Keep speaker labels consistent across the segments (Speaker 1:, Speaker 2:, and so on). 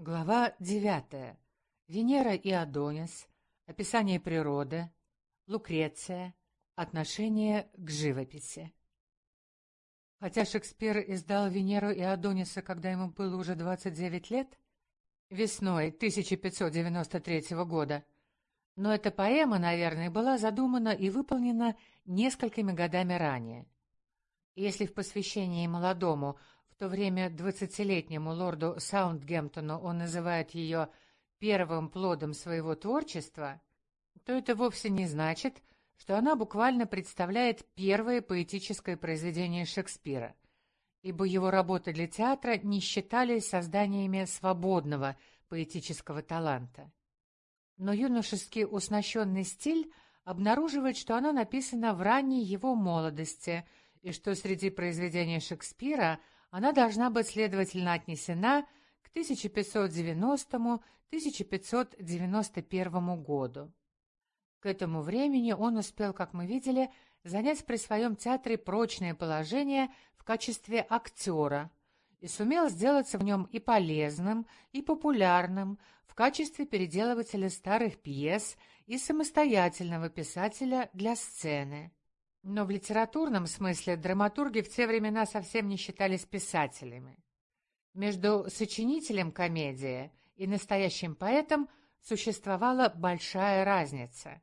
Speaker 1: Глава 9. Венера и Адонис. Описание природы. Лукреция. Отношение к живописи. Хотя Шекспир издал Венеру и Адониса, когда ему было уже 29 лет, весной 1593 года, но эта поэма, наверное, была задумана и выполнена несколькими годами ранее. Если в посвящении молодому то время двадцатилетнему лорду Саундгемптону он называет ее первым плодом своего творчества, то это вовсе не значит, что она буквально представляет первое поэтическое произведение Шекспира, ибо его работы для театра не считались созданиями свободного поэтического таланта. Но юношеский уснащенный стиль обнаруживает, что она написана в ранней его молодости, и что среди произведений Шекспира – она должна быть, следовательно, отнесена к 1590-1591 году. К этому времени он успел, как мы видели, занять при своем театре прочное положение в качестве актера и сумел сделаться в нем и полезным, и популярным в качестве переделывателя старых пьес и самостоятельного писателя для сцены. Но в литературном смысле драматурги в те времена совсем не считались писателями. Между сочинителем комедии и настоящим поэтом существовала большая разница.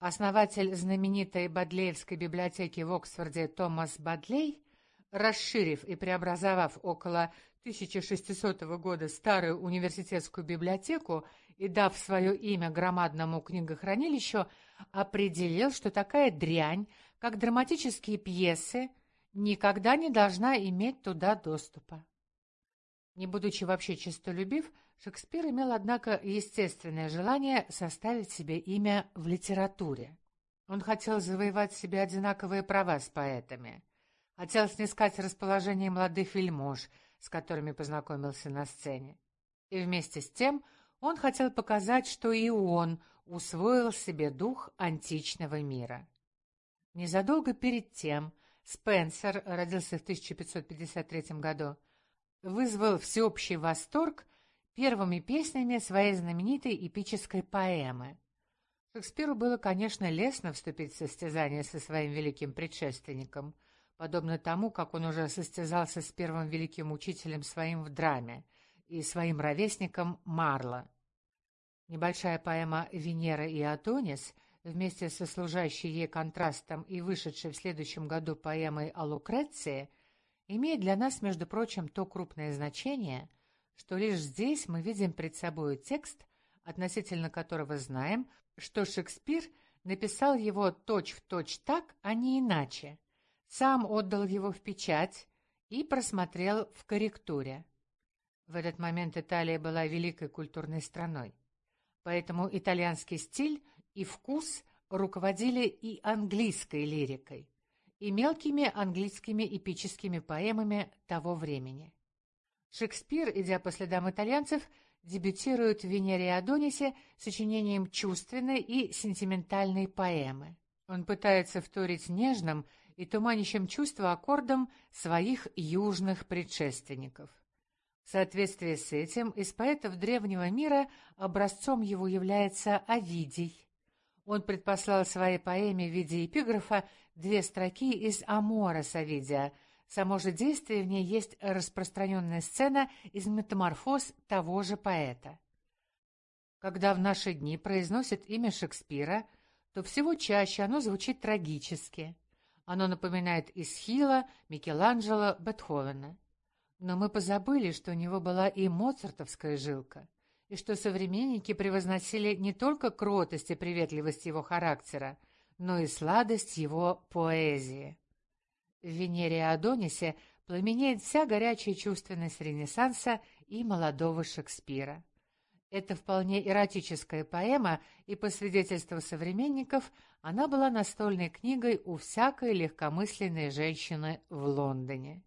Speaker 1: Основатель знаменитой Бадлеевской библиотеки в Оксфорде Томас Бадлей, расширив и преобразовав около 1600 года старую университетскую библиотеку и дав свое имя громадному книгохранилищу, определил, что такая дрянь, как драматические пьесы, никогда не должна иметь туда доступа. Не будучи вообще честолюбив, Шекспир имел, однако, естественное желание составить себе имя в литературе. Он хотел завоевать себе одинаковые права с поэтами, хотел снискать расположение молодых вельмож, с которыми познакомился на сцене. И вместе с тем он хотел показать, что и он усвоил себе дух античного мира. Незадолго перед тем Спенсер, родился в 1553 году, вызвал всеобщий восторг первыми песнями своей знаменитой эпической поэмы. Шекспиру было, конечно, лестно вступить в состязание со своим великим предшественником, подобно тому, как он уже состязался с первым великим учителем своим в драме и своим ровесником Марло. Небольшая поэма «Венера и Атонис» вместе со служащей ей контрастом и вышедшей в следующем году поэмой о Лукреции, имеет для нас, между прочим, то крупное значение, что лишь здесь мы видим пред собой текст, относительно которого знаем, что Шекспир написал его точь-в-точь точь так, а не иначе, сам отдал его в печать и просмотрел в корректуре. В этот момент Италия была великой культурной страной. Поэтому итальянский стиль и вкус руководили и английской лирикой, и мелкими английскими эпическими поэмами того времени. Шекспир, идя по следам итальянцев, дебютирует в «Венере и Адонисе» сочинением чувственной и сентиментальной поэмы. Он пытается вторить нежным и туманящим чувства аккордам своих южных предшественников. В соответствии с этим из поэтов древнего мира образцом его является Овидий, он предпослал своей поэме в виде эпиграфа две строки из «Амора» Савидия. Само же действие в ней есть распространенная сцена из метаморфоз того же поэта. Когда в наши дни произносят имя Шекспира, то всего чаще оно звучит трагически. Оно напоминает Исхила, Микеланджело, Бетховена. Но мы позабыли, что у него была и моцартовская жилка — и что современники превозносили не только кротость и приветливость его характера, но и сладость его поэзии. В «Венере и Адонисе» пламенеет вся горячая чувственность Ренессанса и молодого Шекспира. Это вполне эротическая поэма, и, по свидетельству современников, она была настольной книгой у всякой легкомысленной женщины в Лондоне.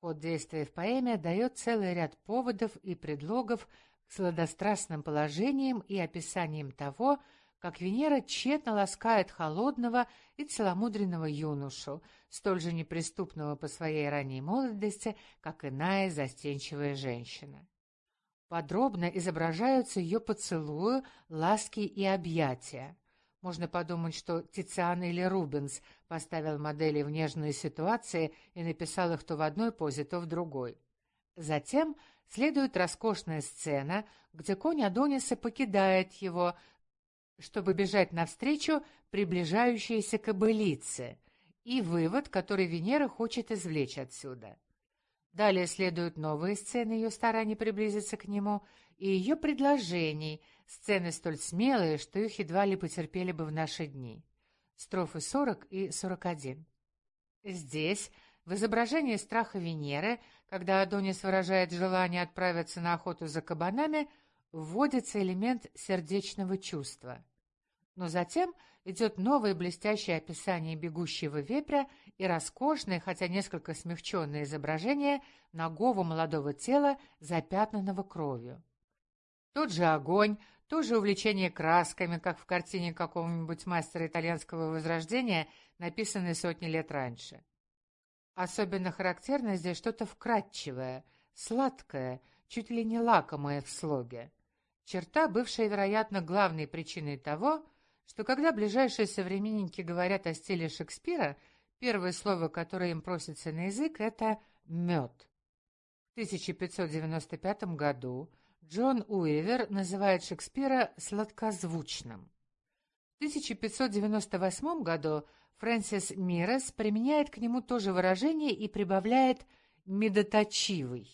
Speaker 1: Ход действия в поэме дает целый ряд поводов и предлогов сладострастным положением и описанием того, как Венера тщетно ласкает холодного и целомудренного юношу, столь же неприступного по своей ранней молодости, как иная застенчивая женщина. Подробно изображаются ее поцелуи, ласки и объятия. Можно подумать, что Тициан или Рубенс поставил модели в нежные ситуации и написал их то в одной позе, то в другой. Затем следует роскошная сцена, где конь Адониса покидает его, чтобы бежать навстречу приближающейся кобылице, и вывод, который Венера хочет извлечь отсюда. Далее следуют новые сцены ее стараний приблизиться к нему и ее предложений, сцены столь смелые, что их едва ли потерпели бы в наши дни. Строфы 40 и 41. Здесь, в изображении страха Венеры, когда Адонис выражает желание отправиться на охоту за кабанами, вводится элемент сердечного чувства. Но затем идет новое блестящее описание бегущего вепря и роскошное, хотя несколько смягченное изображение ногого молодого тела, запятнанного кровью. Тот же огонь, то же увлечение красками, как в картине какого-нибудь мастера итальянского возрождения, написанной сотни лет раньше. Особенно характерно здесь что-то вкрадчивое, сладкое, чуть ли не лакомое в слоге. Черта, бывшая, вероятно, главной причиной того, что когда ближайшие современники говорят о стиле Шекспира, первое слово, которое им просится на язык, это «мед». В 1595 году Джон Уивер называет Шекспира сладкозвучным. В 1598 году Фрэнсис Мирес применяет к нему то же выражение и прибавляет «медоточивый».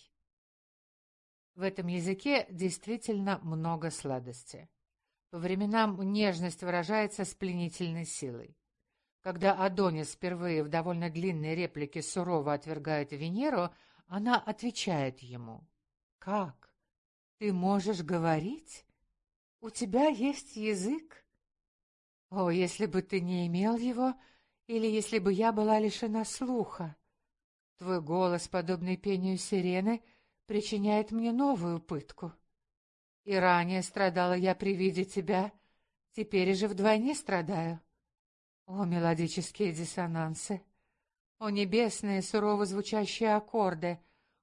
Speaker 1: В этом языке действительно много сладости. По временам нежность выражается с пленительной силой. Когда Адонис впервые в довольно длинной реплике сурово отвергает Венеру, она отвечает ему. «Как? Ты можешь говорить? У тебя есть язык? О, если бы ты не имел его, или если бы я была лишена слуха! Твой голос, подобный пению сирены, причиняет мне новую пытку». И ранее страдала я при виде тебя, теперь же вдвойне страдаю. О, мелодические диссонансы! О, небесные, сурово звучащие аккорды!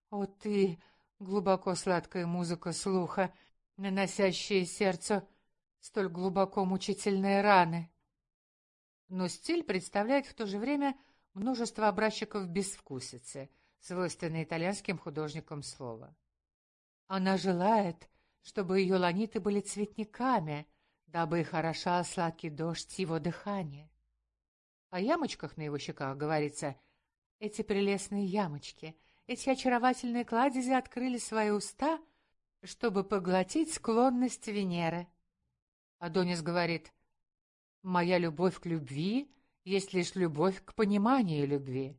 Speaker 1: О, ты, глубоко сладкая музыка слуха, наносящая сердцу столь глубоко мучительные раны! Но стиль представляет в то же время множество образчиков безвкусицы, свойственной итальянским художникам слова. Она желает, чтобы ее ланиты были цветниками, дабы их орошал сладкий дождь его дыхания. О ямочках на его щеках говорится «Эти прелестные ямочки, эти очаровательные кладези открыли свои уста, чтобы поглотить склонность Венеры». Адонис говорит «Моя любовь к любви есть лишь любовь к пониманию любви».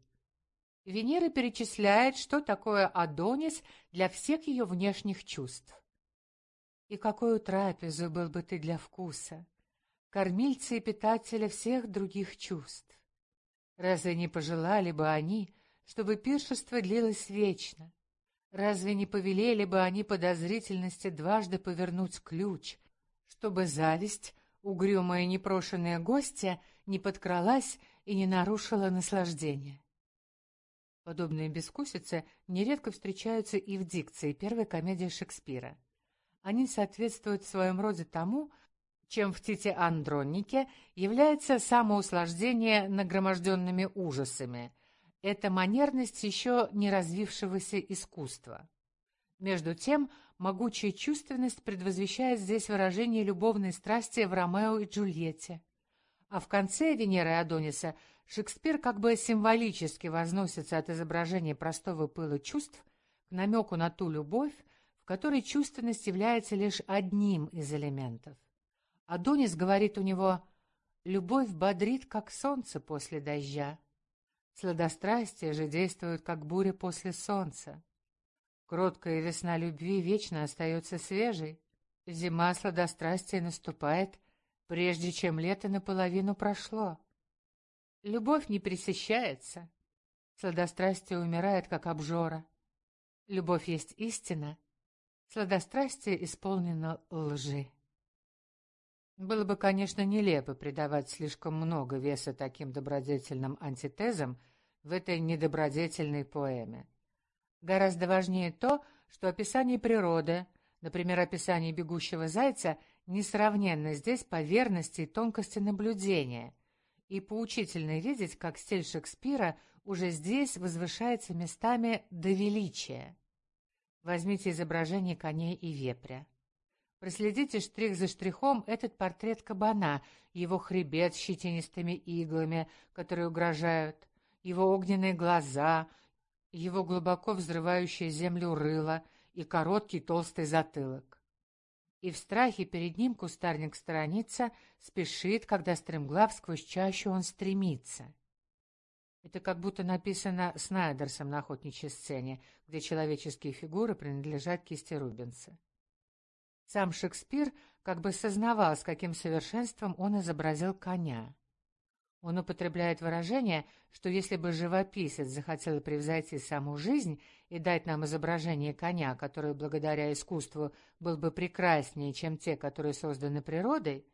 Speaker 1: Венера перечисляет, что такое Адонис для всех ее внешних чувств. И какую трапезу был бы ты для вкуса, кормильца и питателя всех других чувств? Разве не пожелали бы они, чтобы пиршество длилось вечно? Разве не повелели бы они подозрительности дважды повернуть ключ, чтобы зависть, угрюмая непрошенная гостья, не подкралась и не нарушила наслаждение? Подобные бескусицы нередко встречаются и в дикции первой комедии Шекспира. Они соответствуют в своем роде тому, чем в Тите Андроннике является самоуслаждение нагроможденными ужасами. Это манерность еще не развившегося искусства. Между тем, могучая чувственность предвозвещает здесь выражение любовной страсти в Ромео и Джульетте. А в конце Венеры и Адониса Шекспир как бы символически возносится от изображения простого пыла чувств к намеку на ту любовь, которой чувственность является лишь одним из элементов. Адонис говорит у него «Любовь бодрит, как солнце после дождя». Сладострастие же действует, как буря после солнца. Кроткая весна любви вечно остается свежей. Зима сладострастия наступает, прежде чем лето наполовину прошло. Любовь не пресыщается. Сладострастие умирает, как обжора. Любовь есть истина, Сладострастие исполнено лжи. Было бы, конечно, нелепо придавать слишком много веса таким добродетельным антитезам в этой недобродетельной поэме. Гораздо важнее то, что описание природы, Например, описание бегущего зайца несравненно здесь по верности и тонкости наблюдения. И поучительно видеть, как стиль Шекспира уже здесь возвышается местами до величия. Возьмите изображение коней и вепря. Проследите штрих за штрихом этот портрет кабана, его хребет с щетинистыми иглами, которые угрожают, его огненные глаза, его глубоко взрывающее землю рыло и короткий толстый затылок. И в страхе перед ним кустарник сторонится, спешит, когда стремглав сквозь чащу он стремится. Это как будто написано Снайдерсом на охотничьей сцене, где человеческие фигуры принадлежат кисти Рубенса. Сам Шекспир как бы сознавал, с каким совершенством он изобразил коня. Он употребляет выражение, что если бы живописец захотел превзойти саму жизнь и дать нам изображение коня, который благодаря искусству был бы прекраснее, чем те, которые созданы природой,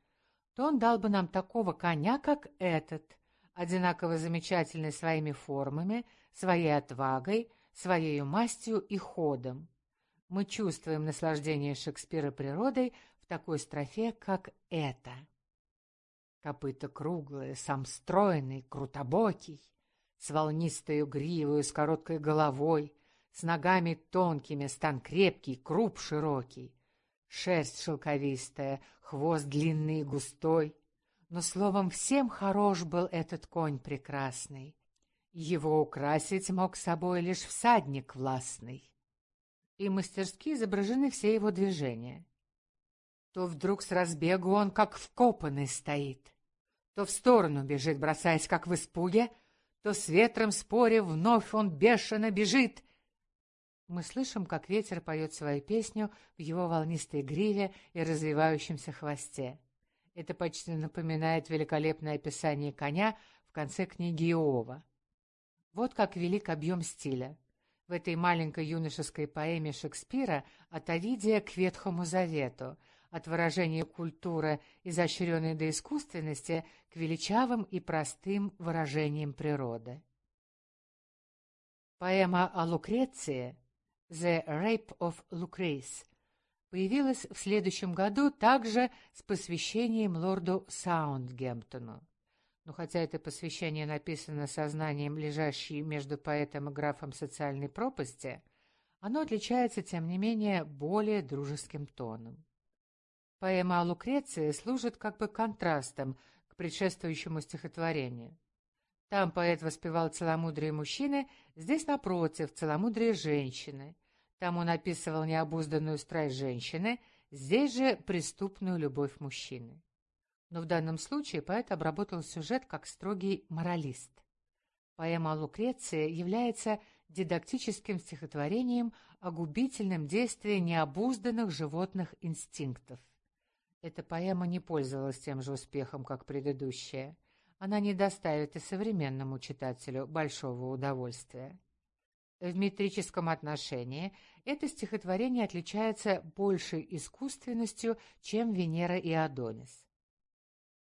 Speaker 1: то он дал бы нам такого коня, как этот, одинаково замечательный своими формами, своей отвагой, своей мастью и ходом. Мы чувствуем наслаждение Шекспира природой в такой строфе, как эта. Копыта круглые, сам стройный, крутобокий, с волнистою гривою, с короткой головой, с ногами тонкими, стан крепкий, круп широкий, шерсть шелковистая, хвост длинный и густой. Но, словом, всем хорош был этот конь прекрасный. Его украсить мог собой лишь всадник властный. И мастерски изображены все его движения. То вдруг с разбегу он как вкопанный стоит, то в сторону бежит, бросаясь как в испуге, то с ветром споре вновь он бешено бежит. Мы слышим, как ветер поет свою песню в его волнистой гриве и развивающемся хвосте. Это почти напоминает великолепное описание коня в конце книги Иова. Вот как велик объем стиля. В этой маленькой юношеской поэме Шекспира «От Овидия к Ветхому Завету» от выражения культуры, изощренной до искусственности, к величавым и простым выражениям природы. Поэма о Лукреции «The Rape of Lucrece» появилась в следующем году также с посвящением лорду Саундгемптону. Но хотя это посвящение написано сознанием лежащей между поэтом и графом социальной пропасти, оно отличается, тем не менее, более дружеским тоном. Поэма о Лукреции служит как бы контрастом к предшествующему стихотворению. Там поэт воспевал целомудрие мужчины, здесь, напротив, целомудрие женщины. Там он описывал необузданную страсть женщины, здесь же преступную любовь мужчины. Но в данном случае поэт обработал сюжет как строгий моралист. Поэма о Лукреции является дидактическим стихотворением о губительном действии необузданных животных инстинктов. Эта поэма не пользовалась тем же успехом, как предыдущая. Она не доставит и современному читателю большого удовольствия. В метрическом отношении это стихотворение отличается большей искусственностью, чем Венера и Адонис.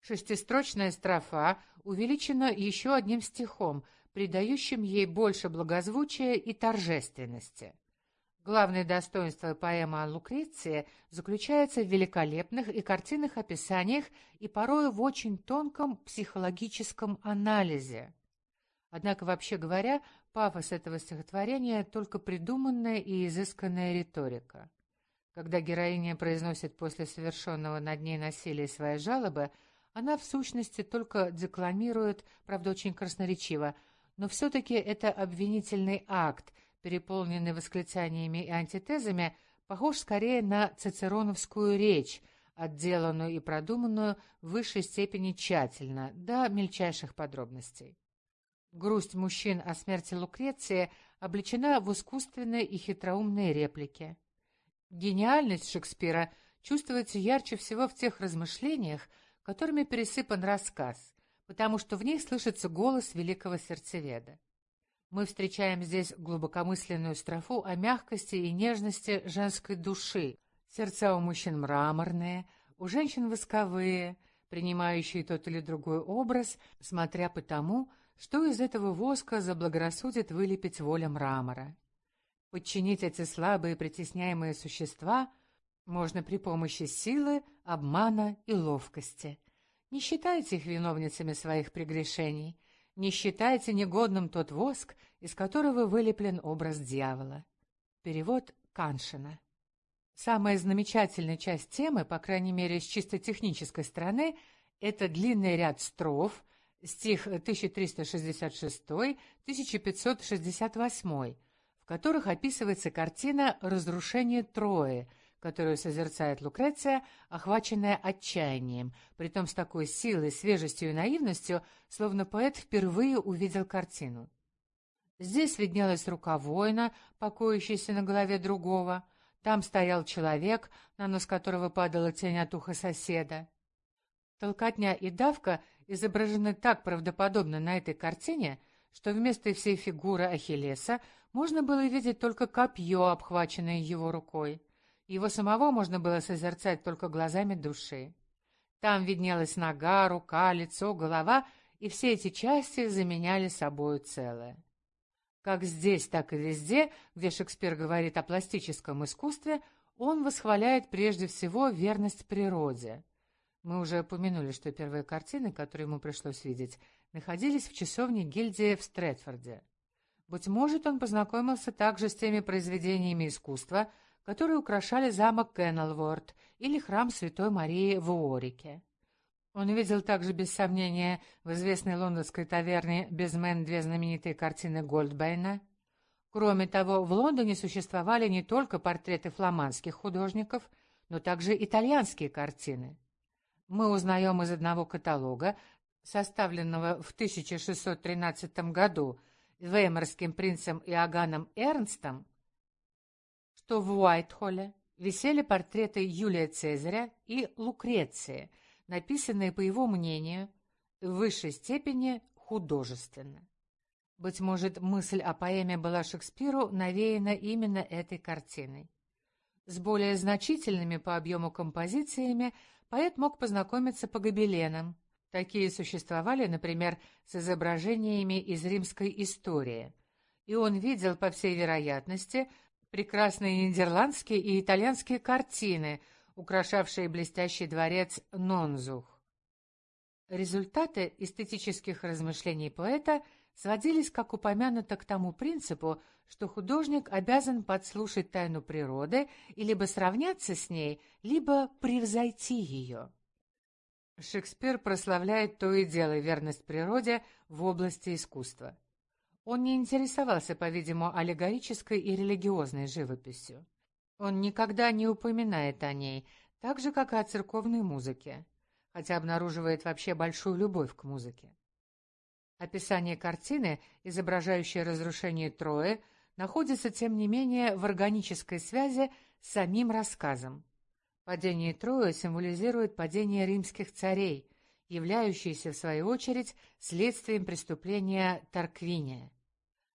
Speaker 1: Шестистрочная строфа увеличена еще одним стихом, придающим ей больше благозвучия и торжественности. Главное достоинство поэмы о Лукреции заключается в великолепных и картинных описаниях и порою в очень тонком психологическом анализе. Однако, вообще говоря, пафос этого стихотворения — только придуманная и изысканная риторика. Когда героиня произносит после совершенного над ней насилия свои жалобы, она в сущности только декламирует, правда очень красноречиво, но все-таки это обвинительный акт — переполненный восклицаниями и антитезами, похож скорее на цицероновскую речь, отделанную и продуманную в высшей степени тщательно, до мельчайших подробностей. Грусть мужчин о смерти Лукреции облечена в искусственные и хитроумные реплики. Гениальность Шекспира чувствуется ярче всего в тех размышлениях, которыми пересыпан рассказ, потому что в них слышится голос великого сердцеведа. Мы встречаем здесь глубокомысленную строфу о мягкости и нежности женской души. Сердца у мужчин мраморные, у женщин восковые, принимающие тот или другой образ, смотря по тому, что из этого воска заблагорассудит вылепить воля мрамора. Подчинить эти слабые притесняемые существа Можно при помощи силы, обмана и ловкости. Не считайте их виновницами своих прегрешений. Не считайте негодным тот воск, из которого вылеплен образ дьявола. Перевод Каншина. Самая замечательная часть темы, по крайней мере, с чисто технической стороны, это длинный ряд строф, стих 1366-1568, в которых описывается картина разрушения Трои, которую созерцает Лукреция, охваченная отчаянием, притом с такой силой, свежестью и наивностью, словно поэт впервые увидел картину. Здесь виднелась рука воина, покоящаяся на голове другого, там стоял человек, на нос которого падала тень от уха соседа. Толкотня и давка изображены так правдоподобно на этой картине, что вместо всей фигуры Ахиллеса можно было видеть только копье, обхваченное его рукой. Его самого можно было созерцать только глазами души. Там виднелась нога, рука, лицо, голова, и все эти части заменяли собою целое. Как здесь, так и везде, где Шекспир говорит о пластическом искусстве, он восхваляет прежде всего верность природе. Мы уже упомянули, что первые картины, которые ему пришлось видеть, находились в часовне гильдии в Стрэдфорде. Быть может, он познакомился также с теми произведениями искусства, которые украшали замок Кеннелворд или храм Святой Марии в Уорике. Он увидел также, без сомнения, в известной лондонской таверне «Безмен» две знаменитые картины Гольдбейна. Кроме того, в Лондоне существовали не только портреты фламандских художников, но также итальянские картины. Мы узнаем из одного каталога, составленного в 1613 году Веймарским принцем Иоганном Эрнстом, что в Уайтхолле висели портреты Юлия Цезаря и Лукреции – написанные, по его мнению, в высшей степени художественно. Быть может, мысль о поэме была Шекспиру навеяна именно этой картиной. С более значительными по объему композициями поэт мог познакомиться по гобеленам. Такие существовали, например, с изображениями из римской истории. И он видел, по всей вероятности, прекрасные нидерландские и итальянские картины – украшавшие блестящий дворец Нонзух. Результаты эстетических размышлений поэта сводились, как упомянуто, к тому принципу, что художник обязан подслушать тайну природы и либо сравняться с ней, либо превзойти ее. Шекспир прославляет то и дело верность природе в области искусства. Он не интересовался, по-видимому, аллегорической и религиозной живописью. Он никогда не упоминает о ней, так же, как и о церковной музыке, хотя обнаруживает вообще большую любовь к музыке. Описание картины, изображающей разрушение Трои, находится, тем не менее, в органической связи с самим рассказом. Падение Трои символизирует падение римских царей, являющееся, в свою очередь, следствием преступления Тарквиния.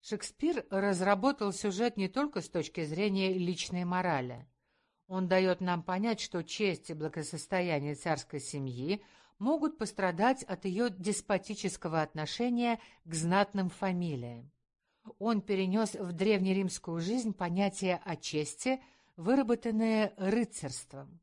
Speaker 1: Шекспир разработал сюжет не только с точки зрения личной морали. Он дает нам понять, что честь и благосостояние царской семьи могут пострадать от ее деспотического отношения к знатным фамилиям. Он перенес в древнеримскую жизнь понятие о чести, выработанное рыцарством.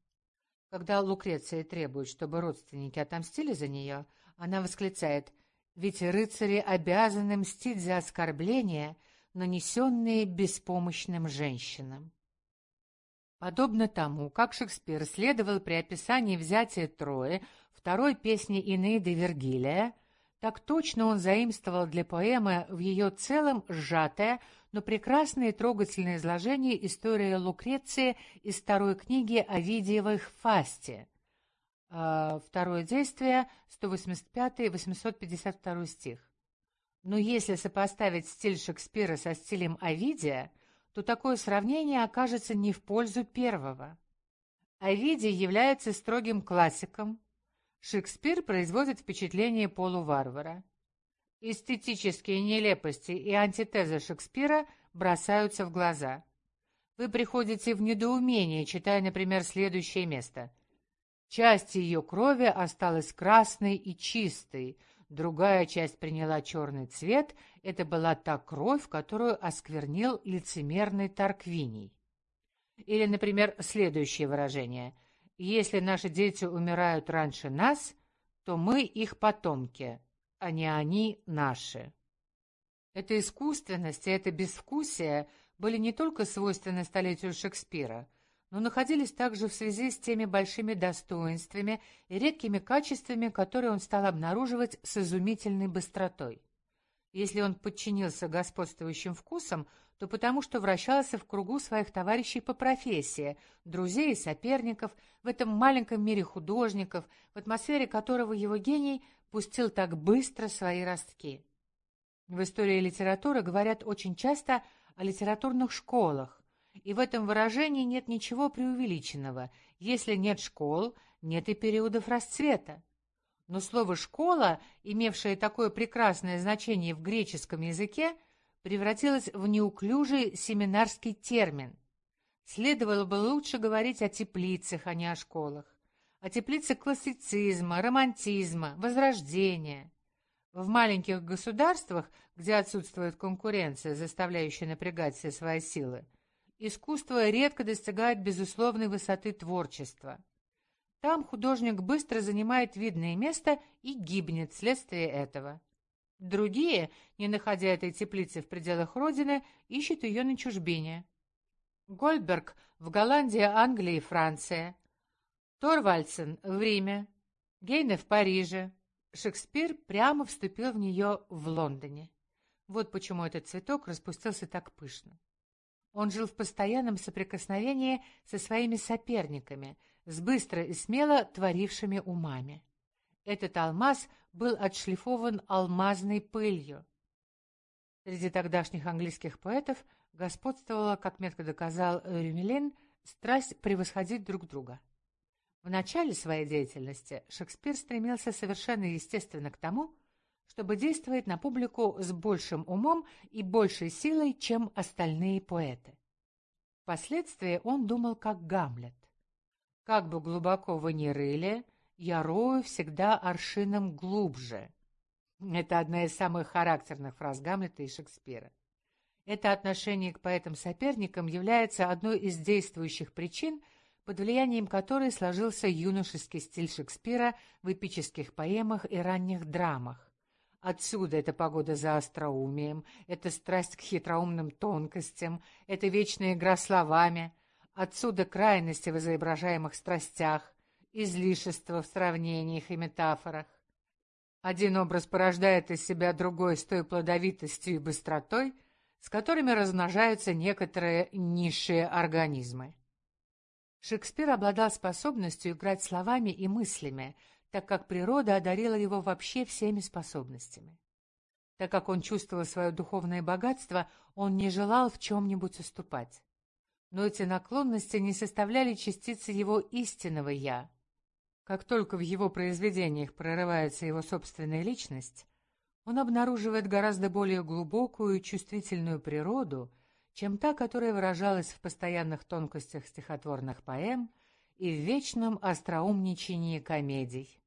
Speaker 1: Когда Лукреция требует, чтобы родственники отомстили за нее, она восклицает ведь рыцари обязаны мстить за оскорбления, нанесенные беспомощным женщинам. Подобно тому, как Шекспир следовал при описании взятия Трои второй песни Инеиды Вергилия, так точно он заимствовал для поэмы в ее целом сжатое, но прекрасное и трогательное изложение истории Лукреции из второй книги Овидиевой «Фасте», а, второе действие, 185-852 стих. Но если сопоставить стиль Шекспира со стилем Овидия, то такое сравнение окажется не в пользу первого. Овидий является строгим классиком, Шекспир производит впечатление полуварвара. Эстетические нелепости и антитезы Шекспира бросаются в глаза. Вы приходите в недоумение, читая, например, следующее место. Часть ее крови осталась красной и чистой, другая часть приняла черный цвет, это была та кровь, которую осквернил лицемерный Тарквиний. Или, например, следующее выражение. «Если наши дети умирают раньше нас, то мы их потомки, а не они наши». Эта искусственность и это безвкусие были не только свойственны столетию Шекспира, но находились также в связи с теми большими достоинствами и редкими качествами, которые он стал обнаруживать с изумительной быстротой. Если он подчинился господствующим вкусам, то потому что вращался в кругу своих товарищей по профессии, друзей и соперников, в этом маленьком мире художников, в атмосфере которого его гений пустил так быстро свои ростки. В истории литературы говорят очень часто о литературных школах, и в этом выражении нет ничего преувеличенного. Если нет школ, нет и периодов расцвета. Но слово «школа», имевшее такое прекрасное значение в греческом языке, превратилось в неуклюжий семинарский термин. Следовало бы лучше говорить о теплицах, а не о школах. О теплицах классицизма, романтизма, возрождения. В маленьких государствах, где отсутствует конкуренция, заставляющая напрягать все свои силы, искусство редко достигает безусловной высоты творчества. Там художник быстро занимает видное место и гибнет вследствие этого. Другие, не находя этой теплицы в пределах родины, ищут ее на чужбине. Гольдберг в Голландии, Англии и Франции. Торвальдсен в Риме. Гейне в Париже. Шекспир прямо вступил в нее в Лондоне. Вот почему этот цветок распустился так пышно. Он жил в постоянном соприкосновении со своими соперниками – с быстро и смело творившими умами. Этот алмаз был отшлифован алмазной пылью. Среди тогдашних английских поэтов господствовала, как метко доказал Рюмелин, страсть превосходить друг друга. В начале своей деятельности Шекспир стремился совершенно естественно к тому, чтобы действовать на публику с большим умом и большей силой, чем остальные поэты. Впоследствии он думал как Гамлет. Как бы глубоко вы ни рыли, я рою всегда аршином глубже. Это одна из самых характерных фраз Гамлета и Шекспира. Это отношение к поэтам-соперникам является одной из действующих причин, под влиянием которой сложился юношеский стиль Шекспира в эпических поэмах и ранних драмах. Отсюда эта погода за остроумием, эта страсть к хитроумным тонкостям, эта вечная игра словами, Отсюда крайности в изображаемых страстях, излишество в сравнениях и метафорах. Один образ порождает из себя другой с той плодовитостью и быстротой, с которыми размножаются некоторые низшие организмы. Шекспир обладал способностью играть словами и мыслями, так как природа одарила его вообще всеми способностями. Так как он чувствовал свое духовное богатство, он не желал в чем-нибудь уступать но эти наклонности не составляли частицы его истинного «я». Как только в его произведениях прорывается его собственная личность, он обнаруживает гораздо более глубокую и чувствительную природу, чем та, которая выражалась в постоянных тонкостях стихотворных поэм и в вечном остроумничании комедий.